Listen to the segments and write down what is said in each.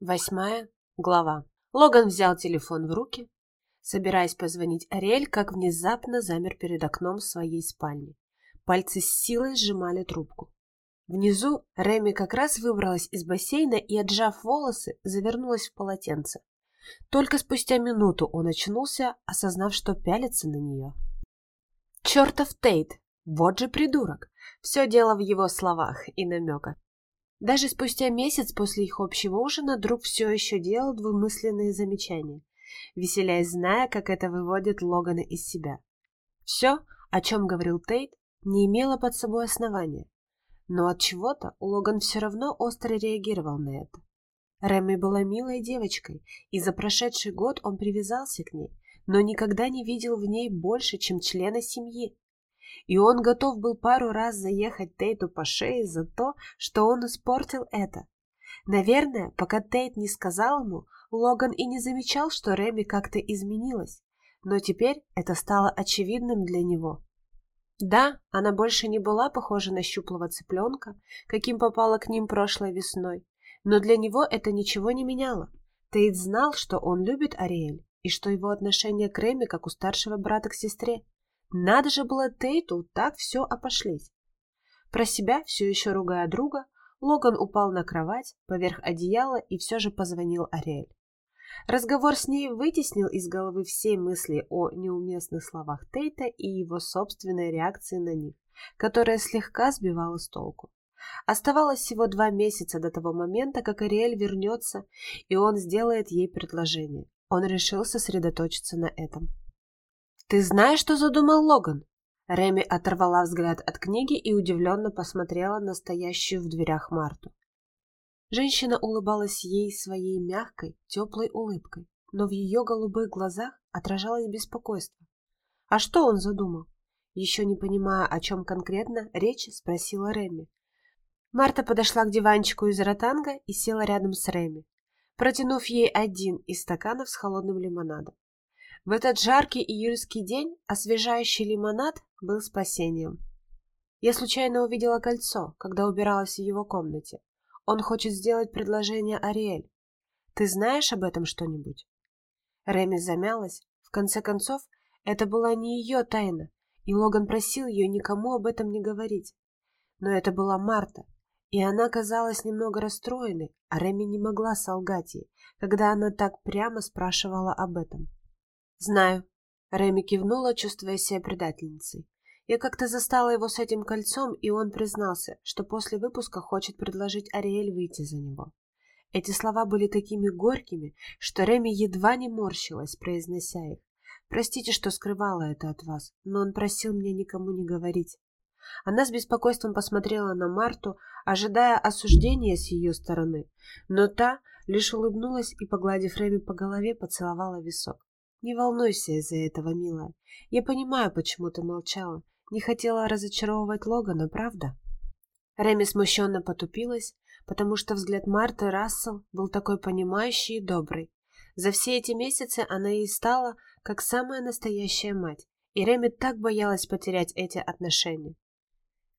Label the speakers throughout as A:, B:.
A: Восьмая глава. Логан взял телефон в руки, собираясь позвонить Ариэль, как внезапно замер перед окном своей спальни. Пальцы с силой сжимали трубку. Внизу Реми как раз выбралась из бассейна и, отжав волосы, завернулась в полотенце. Только спустя минуту он очнулся, осознав, что пялится на нее. Чертов Тейт! Вот же придурок! Все дело в его словах и намеках. Даже спустя месяц после их общего ужина друг все еще делал двумысленные замечания, веселяясь, зная, как это выводит Логана из себя. Все, о чем говорил Тейт, не имело под собой основания. Но от чего-то Логан все равно остро реагировал на это. Рэмми была милой девочкой, и за прошедший год он привязался к ней, но никогда не видел в ней больше, чем члена семьи и он готов был пару раз заехать Тейту по шее за то, что он испортил это. Наверное, пока Тейт не сказал ему, Логан и не замечал, что Реми как-то изменилась, но теперь это стало очевидным для него. Да, она больше не была похожа на щуплого цыпленка, каким попала к ним прошлой весной, но для него это ничего не меняло. Тейт знал, что он любит Ариэль, и что его отношение к Реми как у старшего брата к сестре. Надо же было Тейту так все опошлить. Про себя, все еще ругая друга, Логан упал на кровать поверх одеяла и все же позвонил Ариэль. Разговор с ней вытеснил из головы все мысли о неуместных словах Тейта и его собственной реакции на них, которая слегка сбивала с толку. Оставалось всего два месяца до того момента, как Ариэль вернется, и он сделает ей предложение. Он решил сосредоточиться на этом. «Ты знаешь, что задумал Логан?» Реми оторвала взгляд от книги и удивленно посмотрела на стоящую в дверях Марту. Женщина улыбалась ей своей мягкой, теплой улыбкой, но в ее голубых глазах отражалось беспокойство. «А что он задумал?» Еще не понимая, о чем конкретно речь, спросила Реми. Марта подошла к диванчику из ротанга и села рядом с Реми, протянув ей один из стаканов с холодным лимонадом. В этот жаркий июльский день освежающий лимонад был спасением. Я случайно увидела кольцо, когда убиралась в его комнате. Он хочет сделать предложение Ариэль. Ты знаешь об этом что-нибудь? Реми замялась. В конце концов, это была не ее тайна, и Логан просил ее никому об этом не говорить. Но это была Марта, и она казалась немного расстроенной, а Реми не могла солгать ей, когда она так прямо спрашивала об этом. «Знаю». Реми кивнула, чувствуя себя предательницей. Я как-то застала его с этим кольцом, и он признался, что после выпуска хочет предложить Ариэль выйти за него. Эти слова были такими горькими, что Реми едва не морщилась, произнося их. Простите, что скрывала это от вас, но он просил меня никому не говорить. Она с беспокойством посмотрела на Марту, ожидая осуждения с ее стороны, но та лишь улыбнулась и, погладив Реми по голове, поцеловала висок. Не волнуйся из-за этого, милая. Я понимаю, почему ты молчала. Не хотела разочаровывать Логана, правда? Реми смущенно потупилась, потому что взгляд Марты Рассел был такой понимающий и добрый. За все эти месяцы она и стала как самая настоящая мать, и Реми так боялась потерять эти отношения.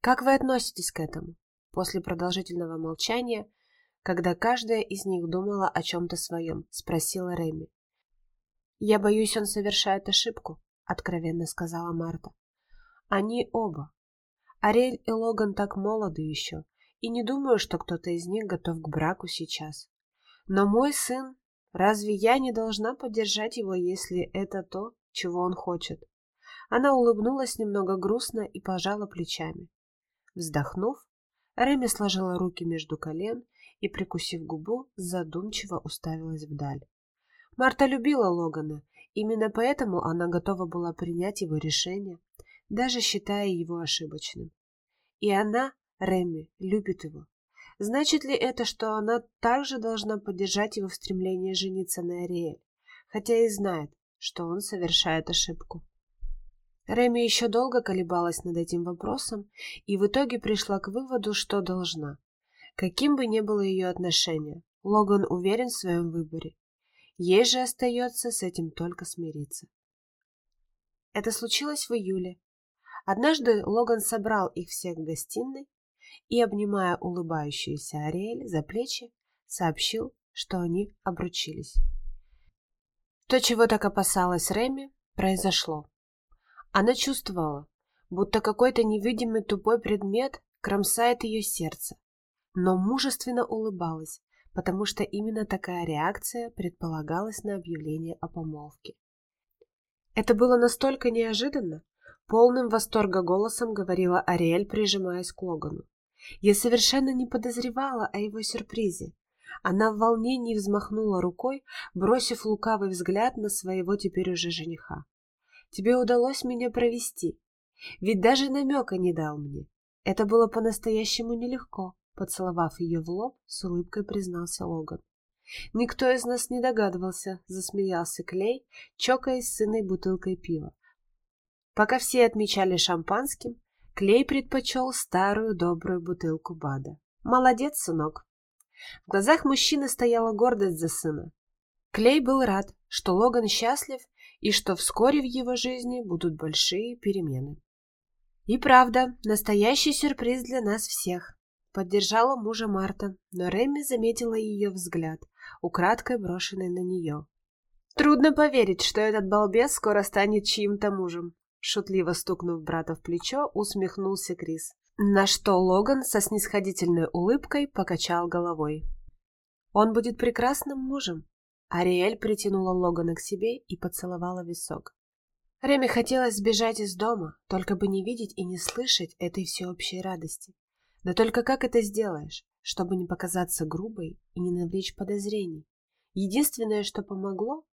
A: «Как вы относитесь к этому?» После продолжительного молчания, когда каждая из них думала о чем-то своем, спросила Реми. «Я боюсь, он совершает ошибку», — откровенно сказала Марта. «Они оба. Ариэль и Логан так молоды еще, и не думаю, что кто-то из них готов к браку сейчас. Но мой сын, разве я не должна поддержать его, если это то, чего он хочет?» Она улыбнулась немного грустно и пожала плечами. Вздохнув, Реми сложила руки между колен и, прикусив губу, задумчиво уставилась вдаль. Марта любила Логана, именно поэтому она готова была принять его решение, даже считая его ошибочным. И она, Реми, любит его. Значит ли это, что она также должна поддержать его в стремлении жениться на Ариэль, хотя и знает, что он совершает ошибку? Реми еще долго колебалась над этим вопросом и в итоге пришла к выводу, что должна. Каким бы ни было ее отношение, Логан уверен в своем выборе Ей же остается с этим только смириться. Это случилось в июле. Однажды Логан собрал их всех в гостиной и, обнимая улыбающуюся Ариэль за плечи, сообщил, что они обручились. То, чего так опасалась Реми, произошло. Она чувствовала, будто какой-то невидимый тупой предмет кромсает ее сердце, но мужественно улыбалась, потому что именно такая реакция предполагалась на объявление о помолвке. Это было настолько неожиданно, полным восторга голосом говорила Ариэль, прижимаясь к Логану. Я совершенно не подозревала о его сюрпризе. Она в волнении взмахнула рукой, бросив лукавый взгляд на своего теперь уже жениха. «Тебе удалось меня провести, ведь даже намека не дал мне. Это было по-настоящему нелегко», — поцеловав ее в лоб, с улыбкой признался Логан. «Никто из нас не догадывался», — засмеялся Клей, чокаясь с сыной бутылкой пива. Пока все отмечали шампанским, Клей предпочел старую добрую бутылку Бада. «Молодец, сынок!» В глазах мужчины стояла гордость за сына. Клей был рад, что Логан счастлив и что вскоре в его жизни будут большие перемены. И правда, настоящий сюрприз для нас всех. Поддержала мужа Марта, но Рэмми заметила ее взгляд, украдкой брошенный на нее. Трудно поверить, что этот балбес скоро станет чьим-то мужем. Шутливо стукнув брата в плечо, усмехнулся Крис. На что Логан со снисходительной улыбкой покачал головой. «Он будет прекрасным мужем». Ариэль притянула Логана к себе и поцеловала висок. Реме хотелось сбежать из дома, только бы не видеть и не слышать этой всеобщей радости. Да только как это сделаешь, чтобы не показаться грубой и не навлечь подозрений? Единственное, что помогло,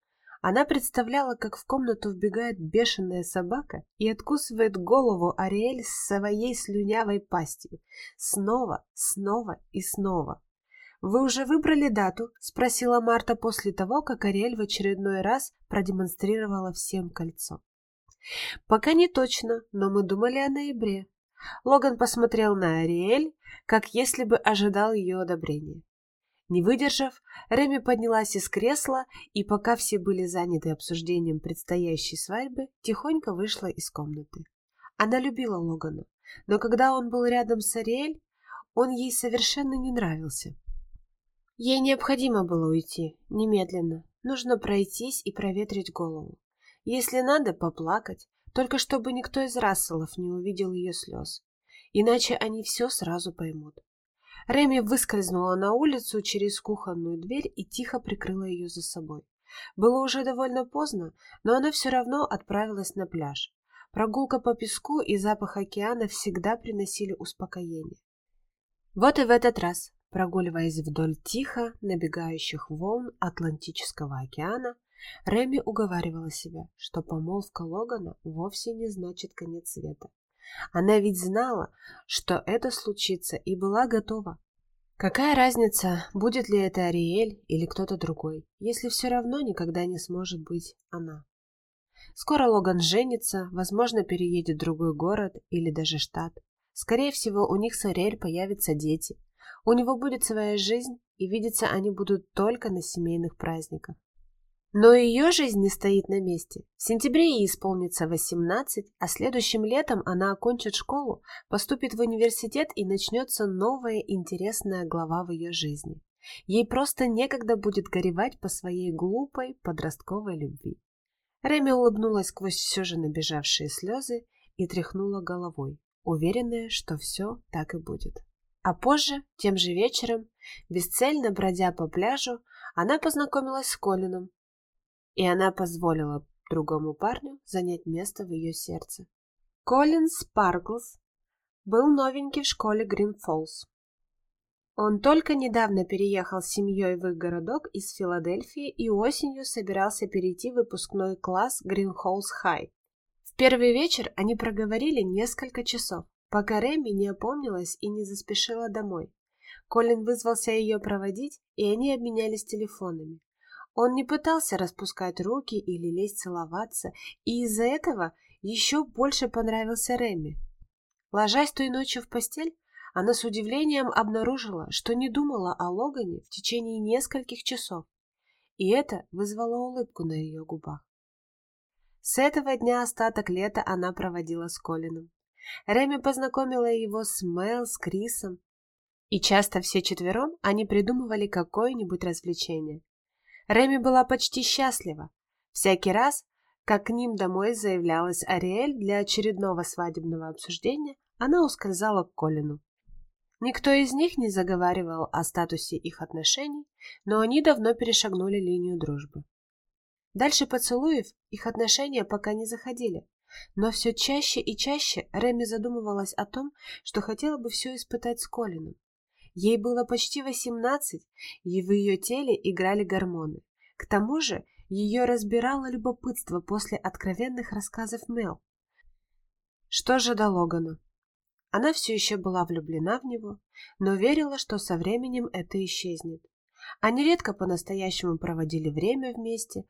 A: она представляла, как в комнату вбегает бешеная собака и откусывает голову Ариэль с своей слюнявой пастью. Снова, снова и снова. «Вы уже выбрали дату?» — спросила Марта после того, как Ариэль в очередной раз продемонстрировала всем кольцо. «Пока не точно, но мы думали о ноябре. Логан посмотрел на Ариэль, как если бы ожидал ее одобрения. Не выдержав, Реми поднялась из кресла и, пока все были заняты обсуждением предстоящей свадьбы, тихонько вышла из комнаты. Она любила Логана, но когда он был рядом с Ариэль, он ей совершенно не нравился. Ей необходимо было уйти, немедленно. Нужно пройтись и проветрить голову. Если надо, поплакать, только чтобы никто из Расселов не увидел ее слез. Иначе они все сразу поймут. Реми выскользнула на улицу через кухонную дверь и тихо прикрыла ее за собой. Было уже довольно поздно, но она все равно отправилась на пляж. Прогулка по песку и запах океана всегда приносили успокоение. Вот и в этот раз, прогуливаясь вдоль тихо набегающих волн Атлантического океана, Реми уговаривала себя, что помолвка Логана вовсе не значит конец света. Она ведь знала, что это случится и была готова. Какая разница, будет ли это Ариэль или кто-то другой, если все равно никогда не сможет быть она. Скоро Логан женится, возможно, переедет в другой город или даже штат. Скорее всего, у них с Ариэль появятся дети. У него будет своя жизнь, и видеться они будут только на семейных праздниках. Но ее жизнь не стоит на месте. В сентябре ей исполнится 18, а следующим летом она окончит школу, поступит в университет и начнется новая интересная глава в ее жизни. Ей просто некогда будет горевать по своей глупой подростковой любви. Реми улыбнулась сквозь все же набежавшие слезы и тряхнула головой, уверенная, что все так и будет. А позже, тем же вечером, бесцельно бродя по пляжу, она познакомилась с Колином, и она позволила другому парню занять место в ее сердце. Колин Спарклс был новенький в школе Гринфоллс. Он только недавно переехал с семьей в их городок из Филадельфии и осенью собирался перейти в выпускной класс Гринхоллс Хай. В первый вечер они проговорили несколько часов, пока Реми не опомнилась и не заспешила домой. Колин вызвался ее проводить, и они обменялись телефонами. Он не пытался распускать руки или лезть целоваться, и из-за этого еще больше понравился Реми. Ложась той ночью в постель, она с удивлением обнаружила, что не думала о Логане в течение нескольких часов, и это вызвало улыбку на ее губах. С этого дня остаток лета она проводила с Колином. Реми познакомила его с Мэл, с Крисом. И часто все четвером они придумывали какое-нибудь развлечение. Реми была почти счастлива. Всякий раз, как к ним домой заявлялась Ариэль для очередного свадебного обсуждения, она ускользала к Колину. Никто из них не заговаривал о статусе их отношений, но они давно перешагнули линию дружбы. Дальше поцелуев их отношения пока не заходили, но все чаще и чаще Реми задумывалась о том, что хотела бы все испытать с Колином. Ей было почти восемнадцать, и в ее теле играли гормоны. К тому же ее разбирало любопытство после откровенных рассказов Мел. Что же до Логана? Она все еще была влюблена в него, но верила, что со временем это исчезнет. Они редко по-настоящему проводили время вместе.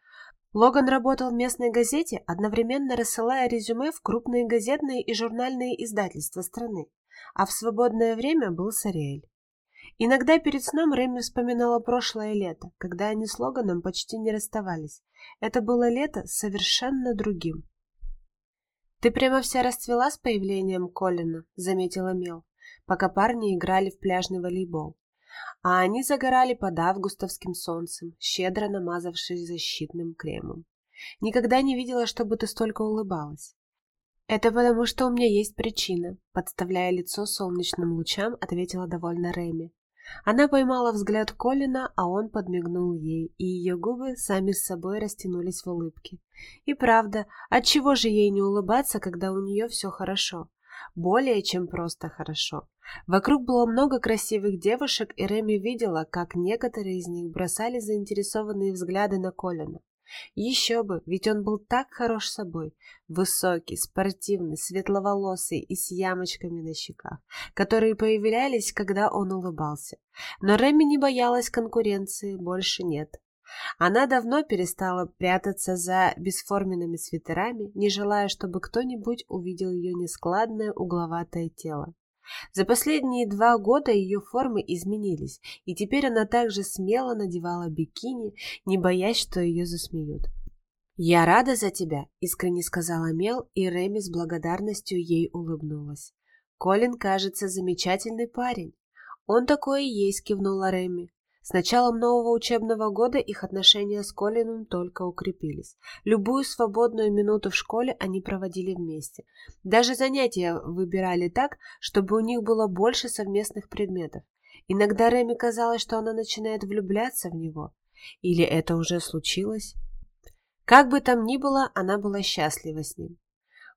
A: Логан работал в местной газете, одновременно рассылая резюме в крупные газетные и журнальные издательства страны, а в свободное время был с Ариэль. Иногда перед сном Рэмми вспоминала прошлое лето, когда они с Логаном почти не расставались. Это было лето совершенно другим. «Ты прямо вся расцвела с появлением Колина», — заметила Мел, пока парни играли в пляжный волейбол. А они загорали под августовским солнцем, щедро намазавшись защитным кремом. «Никогда не видела, чтобы ты столько улыбалась». «Это потому, что у меня есть причина», — подставляя лицо солнечным лучам, ответила довольно Рэми. Она поймала взгляд Колина, а он подмигнул ей, и ее губы сами с собой растянулись в улыбке. И правда, отчего же ей не улыбаться, когда у нее все хорошо? Более чем просто хорошо. Вокруг было много красивых девушек, и Реми видела, как некоторые из них бросали заинтересованные взгляды на Колина. Еще бы, ведь он был так хорош собой. Высокий, спортивный, светловолосый и с ямочками на щеках, которые появлялись, когда он улыбался. Но Реми не боялась конкуренции, больше нет. Она давно перестала прятаться за бесформенными свитерами, не желая, чтобы кто-нибудь увидел ее нескладное угловатое тело. За последние два года ее формы изменились, и теперь она также смело надевала бикини, не боясь, что ее засмеют. «Я рада за тебя», — искренне сказала Мел, и Реми с благодарностью ей улыбнулась. «Колин, кажется, замечательный парень». «Он такой и есть», — кивнула Реми. С началом нового учебного года их отношения с Колином только укрепились. Любую свободную минуту в школе они проводили вместе. Даже занятия выбирали так, чтобы у них было больше совместных предметов. Иногда Реми казалось, что она начинает влюбляться в него. Или это уже случилось? Как бы там ни было, она была счастлива с ним.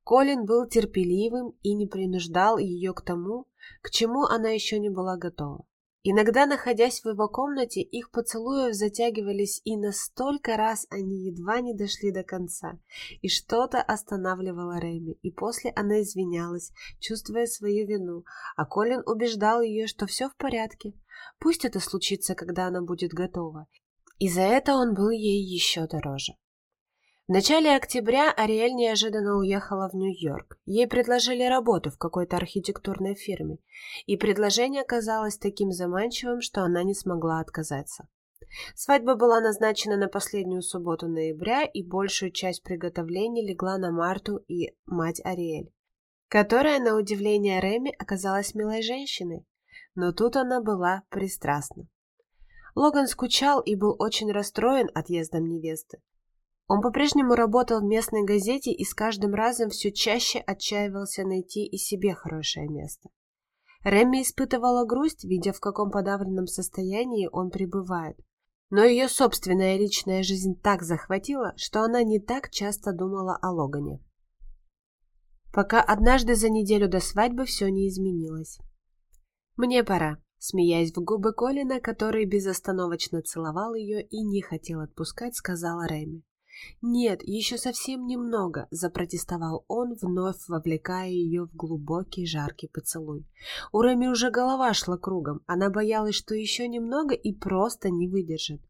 A: Колин был терпеливым и не принуждал ее к тому, к чему она еще не была готова. Иногда, находясь в его комнате, их поцелуев затягивались, и настолько раз они едва не дошли до конца, и что-то останавливало Рэми, и после она извинялась, чувствуя свою вину, а Колин убеждал ее, что все в порядке. Пусть это случится, когда она будет готова. И за это он был ей еще дороже. В начале октября Ариэль неожиданно уехала в Нью-Йорк. Ей предложили работу в какой-то архитектурной фирме, и предложение казалось таким заманчивым, что она не смогла отказаться. Свадьба была назначена на последнюю субботу ноября, и большую часть приготовлений легла на Марту и мать Ариэль, которая, на удивление Реми, оказалась милой женщиной, но тут она была пристрастна. Логан скучал и был очень расстроен отъездом невесты. Он по-прежнему работал в местной газете и с каждым разом все чаще отчаивался найти и себе хорошее место. Рэмми испытывала грусть, видя, в каком подавленном состоянии он пребывает. Но ее собственная личная жизнь так захватила, что она не так часто думала о Логане. Пока однажды за неделю до свадьбы все не изменилось. «Мне пора», смеясь в губы Колина, который безостановочно целовал ее и не хотел отпускать, сказала Рэми. «Нет, еще совсем немного», — запротестовал он, вновь вовлекая ее в глубокий жаркий поцелуй. У Рами уже голова шла кругом, она боялась, что еще немного и просто не выдержит.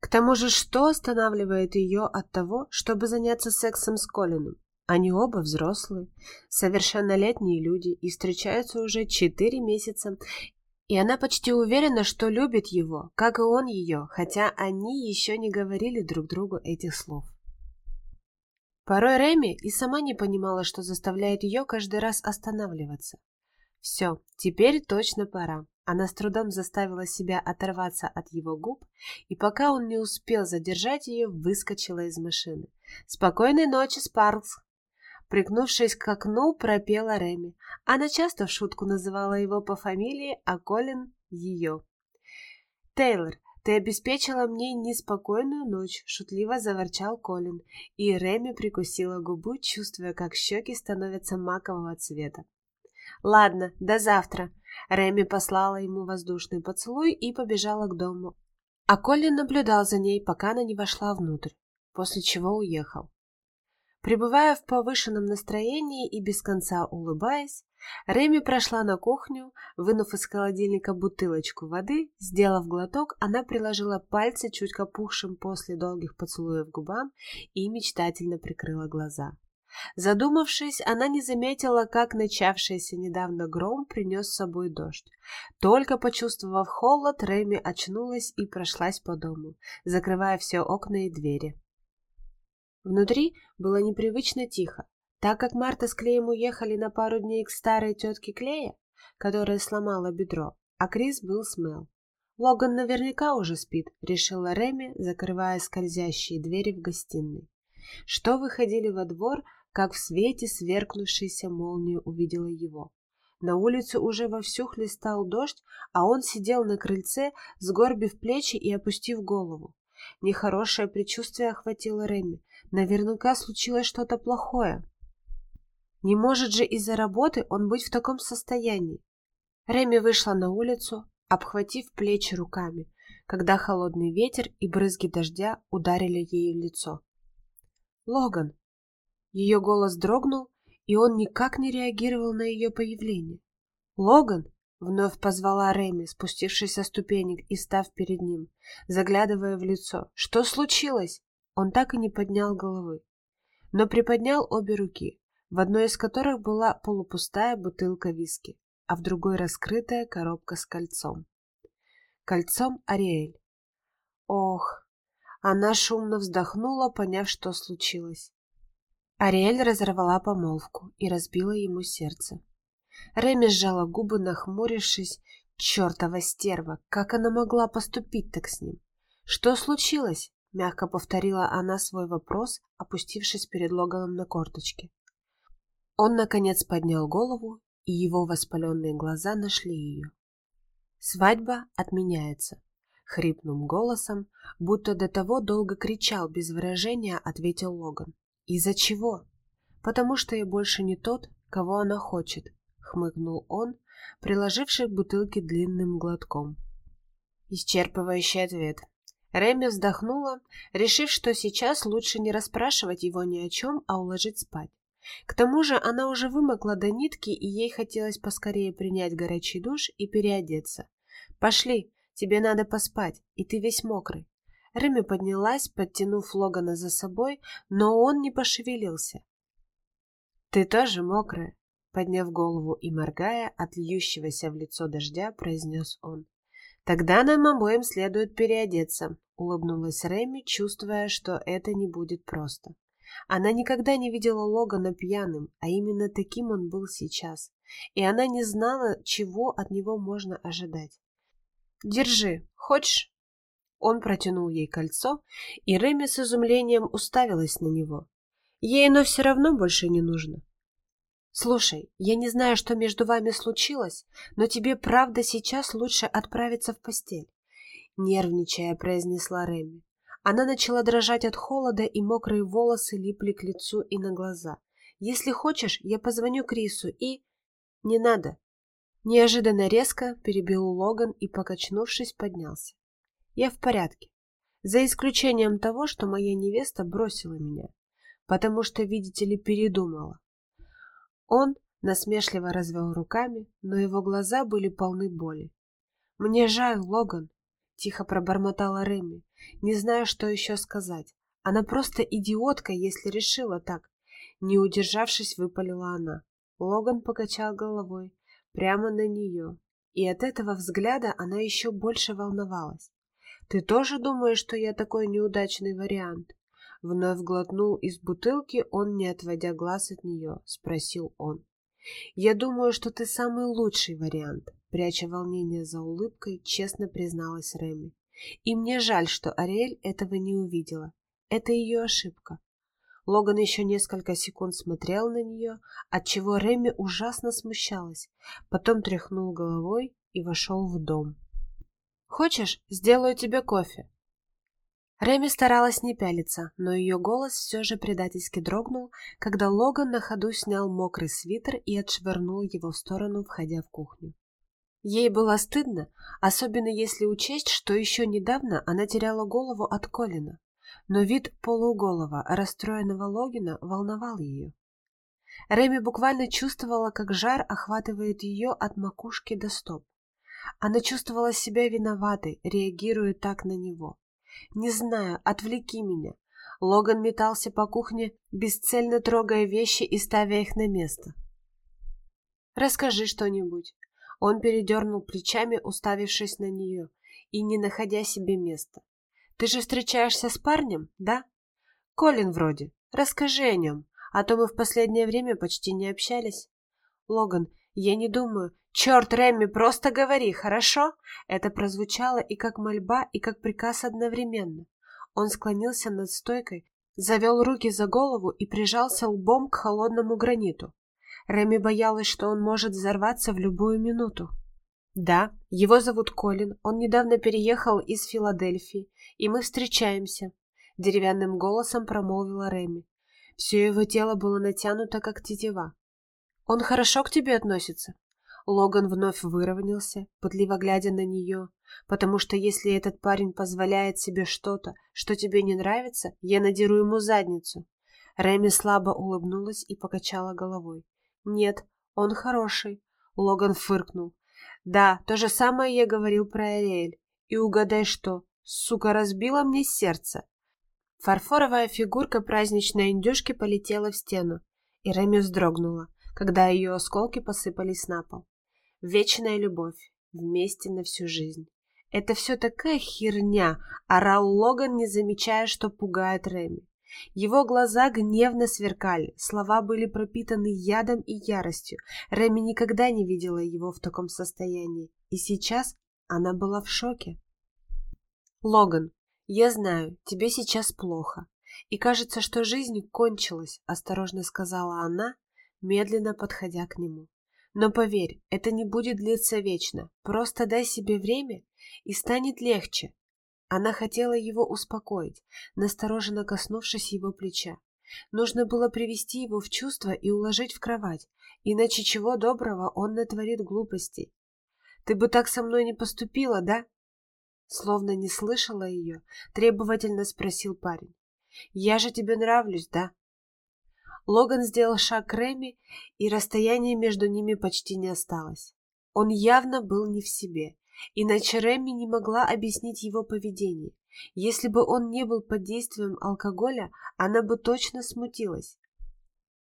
A: К тому же, что останавливает ее от того, чтобы заняться сексом с Колином? Они оба взрослые, совершеннолетние люди и встречаются уже четыре месяца, и она почти уверена, что любит его, как и он ее, хотя они еще не говорили друг другу этих слов. Порой Реми и сама не понимала, что заставляет ее каждый раз останавливаться. Все, теперь точно пора. Она с трудом заставила себя оторваться от его губ, и пока он не успел задержать ее, выскочила из машины. «Спокойной ночи, Спарлс!» Прикнувшись к окну, пропела Реми. Она часто в шутку называла его по фамилии, а Колин — ее. «Тейлор, ты обеспечила мне неспокойную ночь», — шутливо заворчал Колин, и Реми прикусила губу, чувствуя, как щеки становятся макового цвета. «Ладно, до завтра», Реми послала ему воздушный поцелуй и побежала к дому. А Колин наблюдал за ней, пока она не вошла внутрь, после чего уехал. Пребывая в повышенном настроении и без конца улыбаясь, Реми прошла на кухню, вынув из холодильника бутылочку воды, сделав глоток, она приложила пальцы чуть опухшим после долгих поцелуев губам и мечтательно прикрыла глаза. Задумавшись, она не заметила, как начавшийся недавно гром принес с собой дождь. Только почувствовав холод, Рэми очнулась и прошлась по дому, закрывая все окна и двери. Внутри было непривычно тихо, так как Марта с Клеем уехали на пару дней к старой тетке Клея, которая сломала бедро, а Крис был с Мел. Логан наверняка уже спит, решила Реми, закрывая скользящие двери в гостиной. Что выходили во двор, как в свете сверкнувшейся молнии увидела его. На улице уже вовсю хлестал дождь, а он сидел на крыльце, сгорбив плечи и опустив голову. Нехорошее предчувствие охватило Реми. Наверняка случилось что-то плохое. Не может же из-за работы он быть в таком состоянии. Реми вышла на улицу, обхватив плечи руками, когда холодный ветер и брызги дождя ударили ей в лицо. «Логан!» Ее голос дрогнул, и он никак не реагировал на ее появление. «Логан!» — вновь позвала Рэми, спустившись со ступенек и став перед ним, заглядывая в лицо. «Что случилось?» Он так и не поднял головы, но приподнял обе руки, в одной из которых была полупустая бутылка виски, а в другой раскрытая коробка с кольцом. Кольцом Ариэль. Ох! Она шумно вздохнула, поняв, что случилось. Ариэль разорвала помолвку и разбила ему сердце. Реми сжала губы, нахмурившись. Чертова стерва! Как она могла поступить так с ним? Что случилось? Мягко повторила она свой вопрос, опустившись перед Логаном на корточки. Он, наконец, поднял голову, и его воспаленные глаза нашли ее. «Свадьба отменяется», — хрипнул голосом, будто до того долго кричал без выражения, ответил Логан. «Из-за чего?» «Потому что я больше не тот, кого она хочет», — хмыкнул он, приложивший к бутылке длинным глотком. Исчерпывающий ответ. Реми вздохнула, решив, что сейчас лучше не расспрашивать его ни о чем, а уложить спать. К тому же она уже вымокла до нитки, и ей хотелось поскорее принять горячий душ и переодеться. «Пошли, тебе надо поспать, и ты весь мокрый». Реми поднялась, подтянув Логана за собой, но он не пошевелился. «Ты тоже мокрая», — подняв голову и моргая от льющегося в лицо дождя, произнес он. «Тогда нам обоим следует переодеться», — улыбнулась Реми, чувствуя, что это не будет просто. Она никогда не видела Логана пьяным, а именно таким он был сейчас, и она не знала, чего от него можно ожидать. «Держи, хочешь?» Он протянул ей кольцо, и Реми с изумлением уставилась на него. Ей оно все равно больше не нужно. «Слушай, я не знаю, что между вами случилось, но тебе правда сейчас лучше отправиться в постель», — нервничая произнесла Реми. Она начала дрожать от холода, и мокрые волосы липли к лицу и на глаза. «Если хочешь, я позвоню Крису и...» «Не надо». Неожиданно резко перебил Логан и, покачнувшись, поднялся. Я в порядке. За исключением того, что моя невеста бросила меня, потому что, видите ли, передумала. Он насмешливо развел руками, но его глаза были полны боли. «Мне жаль, Логан», — тихо пробормотала Реми, не зная, что еще сказать. Она просто идиотка, если решила так. Не удержавшись, выпалила она. Логан покачал головой прямо на нее, и от этого взгляда она еще больше волновалась. Ты тоже думаешь, что я такой неудачный вариант? Вновь глотнул из бутылки он, не отводя глаз от нее, спросил он. Я думаю, что ты самый лучший вариант, пряча волнение за улыбкой, честно призналась Реми. И мне жаль, что Ариэль этого не увидела. Это ее ошибка. Логан еще несколько секунд смотрел на нее, отчего Реми ужасно смущалась, потом тряхнул головой и вошел в дом. «Хочешь, сделаю тебе кофе?» Реми старалась не пялиться, но ее голос все же предательски дрогнул, когда Логан на ходу снял мокрый свитер и отшвырнул его в сторону, входя в кухню. Ей было стыдно, особенно если учесть, что еще недавно она теряла голову от Колина но вид полуголого, расстроенного Логина волновал ее. Реми буквально чувствовала, как жар охватывает ее от макушки до стоп. Она чувствовала себя виноватой, реагируя так на него. «Не знаю, отвлеки меня». Логан метался по кухне, бесцельно трогая вещи и ставя их на место. «Расскажи что-нибудь». Он передернул плечами, уставившись на нее, и не находя себе места. Ты же встречаешься с парнем, да? Колин вроде. Расскажи о нем, а то мы в последнее время почти не общались. Логан, я не думаю. Черт, Рэмми, просто говори, хорошо? Это прозвучало и как мольба, и как приказ одновременно. Он склонился над стойкой, завел руки за голову и прижался лбом к холодному граниту. Реми боялась, что он может взорваться в любую минуту. Да, его зовут Колин, он недавно переехал из Филадельфии, и мы встречаемся, деревянным голосом промолвила Реми. Все его тело было натянуто, как тетива. Он хорошо к тебе относится? Логан вновь выровнялся, пытливо глядя на нее, потому что если этот парень позволяет себе что-то, что тебе не нравится, я надеру ему задницу. Реми слабо улыбнулась и покачала головой. Нет, он хороший. Логан фыркнул. Да, то же самое я говорил про Ариэль. И угадай что, сука разбила мне сердце. Фарфоровая фигурка праздничной индюшки полетела в стену, и Реми вздрогнула, когда ее осколки посыпались на пол. Вечная любовь, вместе на всю жизнь. Это все такая херня, орал Логан, не замечая, что пугает Реми. Его глаза гневно сверкали, слова были пропитаны ядом и яростью. Реми никогда не видела его в таком состоянии, и сейчас она была в шоке. «Логан, я знаю, тебе сейчас плохо, и кажется, что жизнь кончилась», — осторожно сказала она, медленно подходя к нему. «Но поверь, это не будет длиться вечно, просто дай себе время, и станет легче, она хотела его успокоить, настороженно коснувшись его плеча. Нужно было привести его в чувство и уложить в кровать, иначе чего доброго он натворит глупостей. «Ты бы так со мной не поступила, да?» Словно не слышала ее, требовательно спросил парень. «Я же тебе нравлюсь, да?» Логан сделал шаг к Реми, и расстояние между ними почти не осталось. Он явно был не в себе Иначе Рэмми не могла объяснить его поведение. Если бы он не был под действием алкоголя, она бы точно смутилась.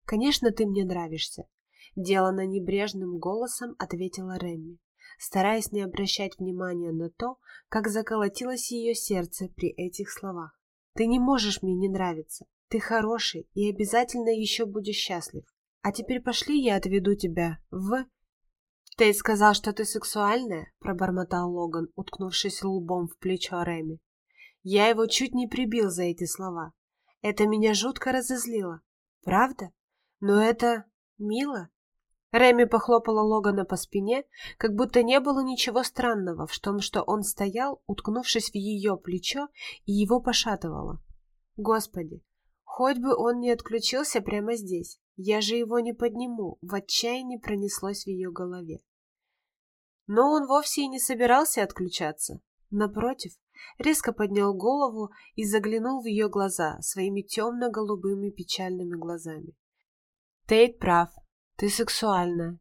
A: «Конечно, ты мне нравишься», — делано небрежным голосом ответила Рэмми, стараясь не обращать внимания на то, как заколотилось ее сердце при этих словах. «Ты не можешь мне не нравиться. Ты хороший и обязательно еще будешь счастлив. А теперь пошли, я отведу тебя в...» «Тейт сказал, что ты сексуальная?» – пробормотал Логан, уткнувшись лбом в плечо Реми. Я его чуть не прибил за эти слова. Это меня жутко разозлило. Правда? Но это мило. Реми похлопала Логана по спине, как будто не было ничего странного в том, что он стоял, уткнувшись в ее плечо, и его пошатывало. Господи, хоть бы он не отключился прямо здесь. Я же его не подниму, в отчаянии пронеслось в ее голове. Но он вовсе и не собирался отключаться. Напротив, резко поднял голову и заглянул в ее глаза своими темно-голубыми печальными глазами. Тейт прав, ты сексуальная.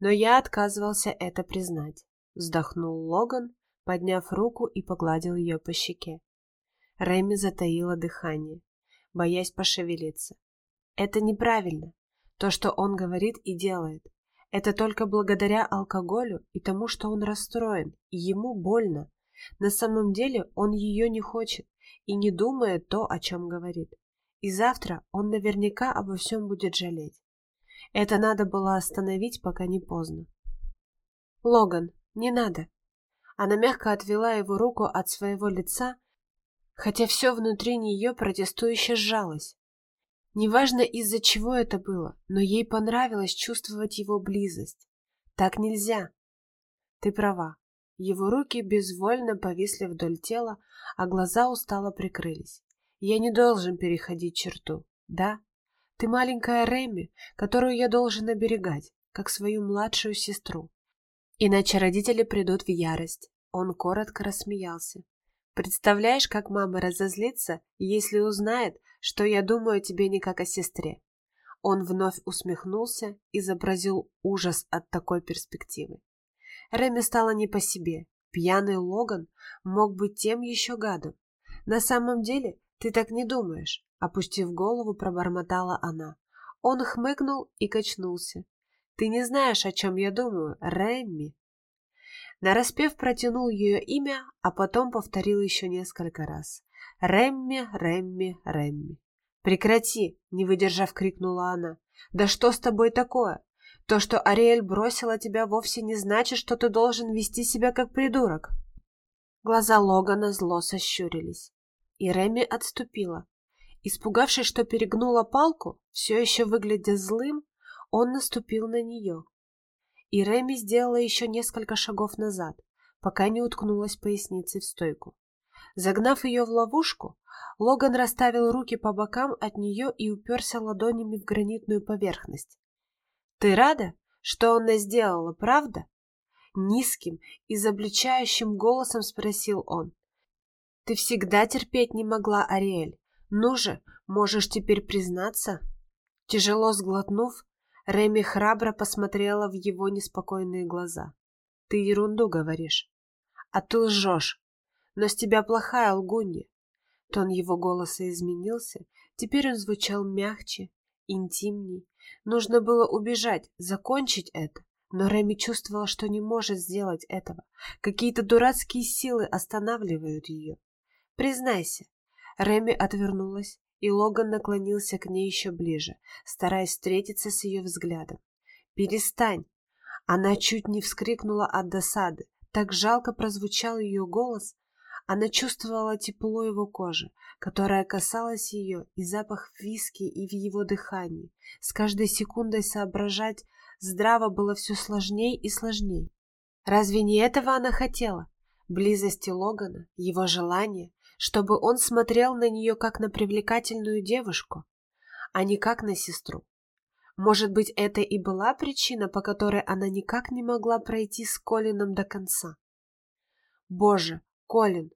A: Но я отказывался это признать. Вздохнул Логан, подняв руку и погладил ее по щеке. Рэми затаила дыхание, боясь пошевелиться. Это неправильно. То, что он говорит и делает. Это только благодаря алкоголю и тому, что он расстроен, и ему больно. На самом деле он ее не хочет и не думает то, о чем говорит. И завтра он наверняка обо всем будет жалеть. Это надо было остановить, пока не поздно. «Логан, не надо!» Она мягко отвела его руку от своего лица, хотя все внутри нее протестующе сжалось. Неважно, из-за чего это было, но ей понравилось чувствовать его близость. Так нельзя. Ты права. Его руки безвольно повисли вдоль тела, а глаза устало прикрылись. Я не должен переходить черту, да? Ты маленькая Реми, которую я должен оберегать, как свою младшую сестру. Иначе родители придут в ярость. Он коротко рассмеялся. Представляешь, как мама разозлится, если узнает, что я думаю о тебе не как о сестре. Он вновь усмехнулся, и изобразил ужас от такой перспективы. Реми стало не по себе. Пьяный Логан мог быть тем еще гадом. На самом деле ты так не думаешь, опустив голову, пробормотала она. Он хмыкнул и качнулся. Ты не знаешь, о чем я думаю, Рэмми. Нараспев протянул ее имя, а потом повторил еще несколько раз. Рэмми, Рэмми, Рэмми. «Прекрати!» — не выдержав, крикнула она. «Да что с тобой такое? То, что Ариэль бросила тебя, вовсе не значит, что ты должен вести себя как придурок». Глаза Логана зло сощурились, и Рэмми отступила. Испугавшись, что перегнула палку, все еще выглядя злым, он наступил на нее. И Реми сделала еще несколько шагов назад, пока не уткнулась поясницей в стойку. Загнав ее в ловушку, Логан расставил руки по бокам от нее и уперся ладонями в гранитную поверхность. «Ты рада, что она сделала, правда?» Низким, изобличающим голосом спросил он. «Ты всегда терпеть не могла, Ариэль. Ну же, можешь теперь признаться?» Тяжело сглотнув, Реми храбро посмотрела в его неспокойные глаза. «Ты ерунду говоришь. А ты лжешь. Но с тебя плохая лгунья». Тон его голоса изменился. Теперь он звучал мягче, интимней. Нужно было убежать, закончить это. Но Реми чувствовала, что не может сделать этого. Какие-то дурацкие силы останавливают ее. Признайся. Реми отвернулась, и Логан наклонился к ней еще ближе, стараясь встретиться с ее взглядом. «Перестань!» Она чуть не вскрикнула от досады. Так жалко прозвучал ее голос. Она чувствовала тепло его кожи, которая касалась ее, и запах виски и в его дыхании. С каждой секундой соображать здраво было все сложней и сложней. Разве не этого она хотела? Близости Логана, его желания, чтобы он смотрел на нее как на привлекательную девушку, а не как на сестру. Может быть, это и была причина, по которой она никак не могла пройти с Колином до конца. Боже, Колин,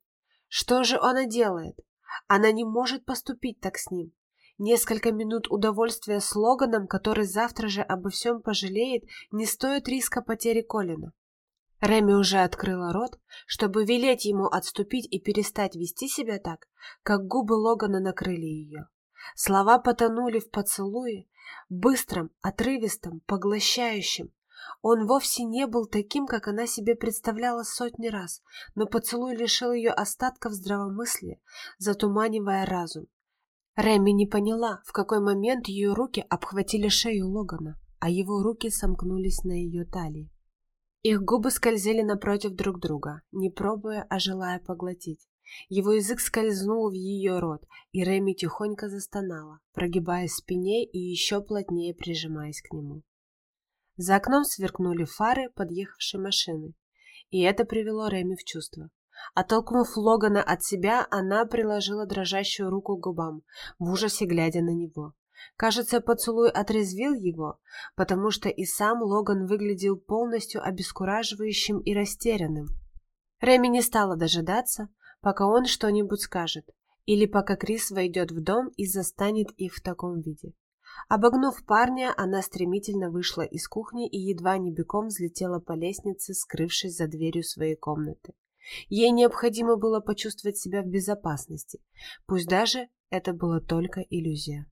A: что же она делает? Она не может поступить так с ним. Несколько минут удовольствия с Логаном, который завтра же обо всем пожалеет, не стоит риска потери Колина. Реми уже открыла рот, чтобы велеть ему отступить и перестать вести себя так, как губы Логана накрыли ее. Слова потонули в поцелуе, быстром, отрывистом, поглощающем. Он вовсе не был таким, как она себе представляла сотни раз, но поцелуй лишил ее остатков здравомыслия, затуманивая разум. Реми не поняла, в какой момент ее руки обхватили шею Логана, а его руки сомкнулись на ее талии. Их губы скользили напротив друг друга, не пробуя, а желая поглотить. Его язык скользнул в ее рот, и Реми тихонько застонала, прогибаясь спине и еще плотнее прижимаясь к нему. За окном сверкнули фары подъехавшей машины, и это привело Реми в чувство. Оттолкнув Логана от себя, она приложила дрожащую руку к губам, в ужасе глядя на него. Кажется, поцелуй отрезвил его, потому что и сам Логан выглядел полностью обескураживающим и растерянным. Реми не стала дожидаться, пока он что-нибудь скажет, или пока Крис войдет в дом и застанет их в таком виде. Обогнув парня, она стремительно вышла из кухни и едва не бегом взлетела по лестнице, скрывшись за дверью своей комнаты. Ей необходимо было почувствовать себя в безопасности, пусть даже это была только иллюзия.